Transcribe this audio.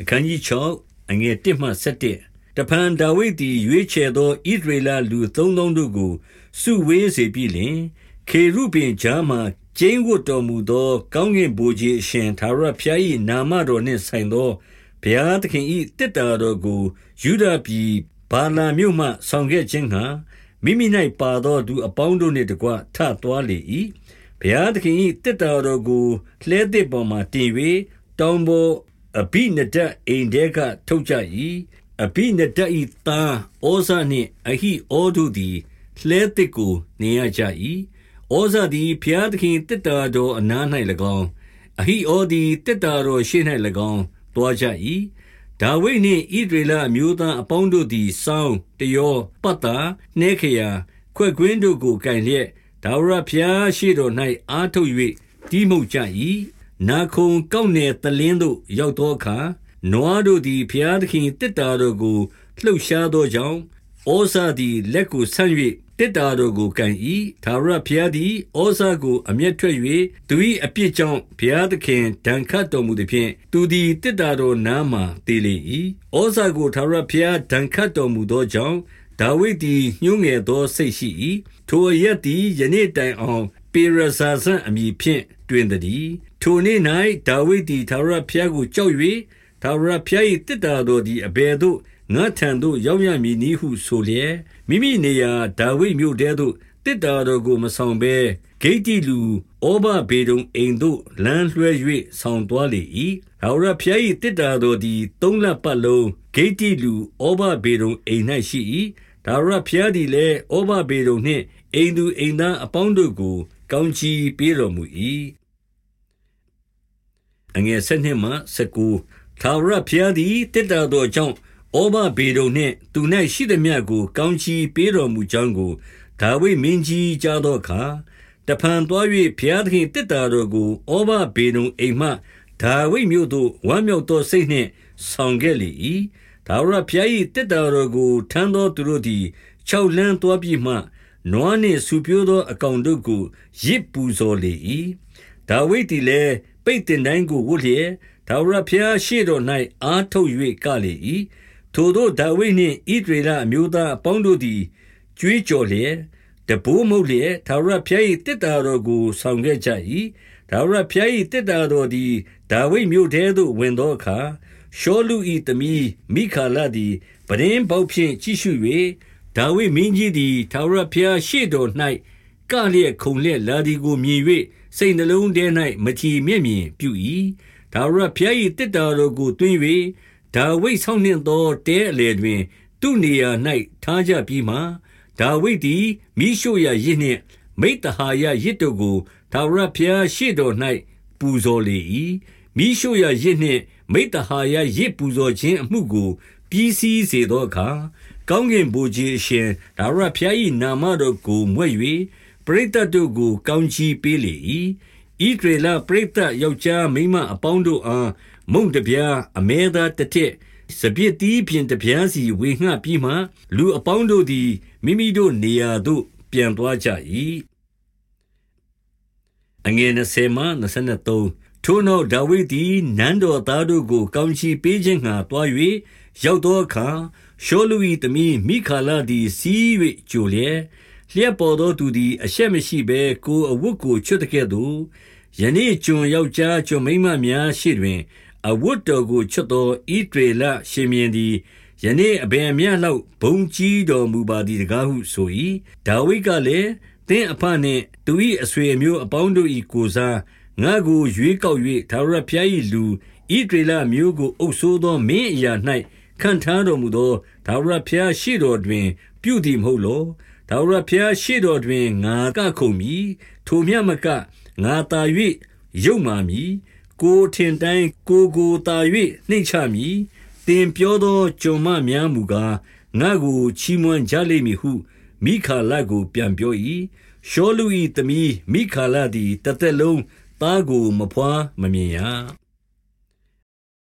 အခန်းကြီး6အငယ်1မှ7တဖန်ဒါဝိဒ်သည်ရွေးချယ်သောဣဒရေလလူသုံးသောတို့ကိုစုဝေးစေပြီးလျှင်ခေရုဗိမ်ကြားမှကျင်းဝတ်တော်မူသော ကောင်းကင်ဘုရားအရှင်သာရဖျား၏နာမတော်နှင့်ဆိုင်သောဘုရားသခင်၏တစ်တာတော်ကိုယူဒာပြည်ဘာလာမြို့မှဆောင်ခဲ့ခြင်းဟံမိမိ၌ပါသောသူအပေါင်းတို့နှင့်တကွထသွားလေ၏ဘုရားသခင်၏တစ်တာတော်ကိုလှဲသစ်ပေါ်မှတင်၍တောင်ပေါ် အဘိနဒတ်အိမ်တဲကထုတ်ကြ၏အဘိနဒတ်၏သားဩဇာနှင့်အဟိဩတို့သည်လှဲသစ်ကိုနေရကြ၏ဩဇာသည်ဘုရားသခင်တစ်တာတော်အနား၌၎င်းအဟိဩသည်တစ်တာတော်ရှေ့၌၎င်းတွားကြ၏ဒါဝိဒ်နှင့်ဣဒရေလအမျိုးသားအပေါင်းတို့သည်စောင်းတယောပတ်တာနှဲခရာခွက်ကွင်းတို့ကိုကင်လျက်ဒါဝရဖျားရှိတော်၌အားထုတ်၍တီးမှုတ်ကြ၏ နာခုံကောက်နယ်တလင်းသို့ရောက်သောအခါနွားတို့သည်ဘုရားသခင်တစ်တာတော်ကိုလှုပ်ရှားသောကြောင့်ဩဇာသည်လက်ကိုဆန့်၍တစ်တာတော်ကိုကန်၏သာရဘုရားသည်ဩဇာကိုအမျက်ထွက်၍သူ၏အပြစ်ကြောင့်ဘုရားသခင်ဒဏ်ခတ်တော်မူသည်ဖြင့်သူသည်တစ်တာတော်နားမှတည်လေ၏ဩဇာကိုသာရဘုရားဒဏ်ခတ်တော်မူသောကြောင့်ဒါဝိဒ်သည်ညှိုးငယ်သောစိတ်ရှိ၏ထိုအရက်သည်ယနေ့တိုင်အောင်ပေရဇာဇန်အမည်ဖြင့်တွင်သည် ထိုနေ့၌ဒါဝိဒ်သည်ထာဝရဘုရားကိုကြောက်၍ထာဝရဘုရား၏တစ်တာတော်သည်အဘယ်သို့ငါထံသို့ရောက်ရမည်နည်းဟုဆိုလျက်မိမိနေရာဒါဝိဒ်မြို့ထဲသို့တစ်တာတော်ကိုမဆောင်ဘဲဂိတ္တိလူဩဘဘေဒုံအိမ်သို့လမ်းလွှဲ၍ဆောင်သွားလေ၏ထာဝရဘုရား၏တစ်တာတော်သည်သုံးလပတ်လုံးဂိတ္တိလူဩဘဘေဒုံအိမ်၌ရှိ၏ထာဝရဘုရားသည်လည်းဩဘဘေဒုံနှင့်အိမ်သူအိမ်သားအပေါင်းတို့ကိုကောင်းချီးပေးတော်မူ၏ အငယ်7မှ19ထာဝရဘုရားသည်တစ်တာတော်ကြောင့်ဩဘဘေဒုံနှင့်သူ၌ရှိသည်မြတ်ကို ကောင်းချီးပေးတော်မူကြောင်းကိုဒါဝိမင်းကြီးကြားသောအခါတဖန်သွား၍ဘုရားသခင်တစ်တာတော်ကိုဩဘဘေဒုံအိမ်မှဒါဝိမြို့သို့ဝမ်းမြောက်သောစိတ်နှင့်ဆောင်ခဲ့လေ၏ဒါဝရဘုရား၏တစ်တာတော်ကိုထမ်းသောသူတို့သည်၆လန်းသွားပြီးမှနွားနှင့်ဆူပြိုးသောအကောင်တို့ကိုရစ်ပူဇော်လေ၏ဒါဝိဒ်သည်လည်း ပိတ်တင်တိုင်းကိုဝတ်လျက်ဒါဝရဘုရားရှေ့တော်၌အားထုတ်၍ကလေ၏ထိုတို့ဒါဝိဒ်နှင့်ဣဒရေလအမျိုးသားအပေါင်းတို့သည်ကြွေးကြော်လျက်တဘိုးမုတ်လျက်ဒါဝရဘုရား၏တစ်တာတော်ကိုဆောင်ခဲ့ကြ၏ဒါဝရဘုရား၏တစ်တာတော်သည်ဒါဝိဒ်မြို့ထဲသို့ဝင်သောအခါရှောလူ၏သမီးမိခါလသည်ပရင်းပေါက်ဖြင့်ကြည့်ရှု၍ဒါဝိဒ်မင်းကြီးသည်ထာဝရဘုရားရှေ့တော်၌ ကလျက်ခုန်လျက်လာသည်ကိုမြင်၍စိတ်နှလုံးထဲ၌မချီမြင့်မြင်ပြု၏ဒါဝရဘုရား၏တစ်တာတော်ကိုတွင်၍ဒါဝိဒ်ဆောင်းနှင့်သောတဲအလေတွင် သူ့နေရာ၌ထားကြပြီးမှဒါဝိဒ်သည်မိရှုရရစ်နှင့် မိတ္တဟာယရစ်တို့ကိုဒါဝရဘုရားရှေ့တော်၌ပူဇော်လေ၏မိရှုရရစ်နှင့် မိတ္တဟာယရစ်ပူဇော်ခြင်းအမှုကိုပြီးစီးစေသောအခါကောင်းကင်ဘုရားအရှင်ဒါဝရဘုရား၏နာမတော်ကိုမွဲ့၍ ပရိသတ်တို့ကို ကောင်းချီးပေးလေ၏ဣဒရေလပရိသတ်ယောက်ျားမိန်းမအပေါင်းတို့အားမုံတပြားအမဲသားတစ်ထစ်စပြစ်တီးဖြင့်တပြားစီဝေငှပြီးမှ လူအပေါင်းတို့သည်မိမိတို့နေရာသို့ ပြန်သွားကြ၏အငယ်20မှ23ထိုနောက်ဒါဝိဒ်သည်နန်းတော်သားတို့ကို ကောင်းချီးပေးခြင်းငှာတွား၍ရောက်သောအခါရှောလူ၏သမီးမိခါလာသည်စီး၍ကြိုလျက် လျက်ပေါ်သောသူသည် အရှက်မရှိဘဲ ကိုအဝတ်ကို ချွတ်တဲ့ကဲ့သို့ ယနေ့ကျွန်ယောက်ျား ကျွန်မိန်းမများရှိတွင် အဝတ်တော်ကို ချွတ်သောဣတရေလရှင်မြင်းသည် ယနေ့အဘယ်မျှလောက် ဘုံကြီးတော်မူပါသည်တကားဟုဆို၏ဒါဝိဒ်ကလည်း သင်အဖနှင့် သူ၏အဆွေအမျိုးအပေါင်းတို့၏ကိုစား ငါကိုရွေးကောက်၍သာရဖျား၏လူဣတရေလမျိုးကို အုပ်ဆိုးသော မင်းအရာ၌ခံထားတော်မူသောဒါဝရဖျားရှိတော်တွင် ပြုသည်မဟုတ်လော ထာဝရဘုရားရှေ့တော်တွင်ငါကခုန်မည်ထိုမျှမကငါတာ၍ယုံမာမည်ကိုထင်တိုင်းကိုကိုတာ၍နှိမ့်ချမည်တင်ပြောသောကြုံမများမူကားငါကိုချီးမွမ်းကြလိမ့်မည်ဟုမိခါလကို ပြန်ပြော၏ရှောလူ၏သမီးမိခါလသည်တသက်လုံးသားကိုမဖွားမမြင်ရ